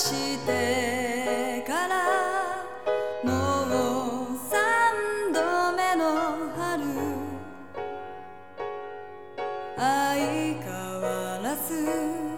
してからもう三度目の春。相変わらず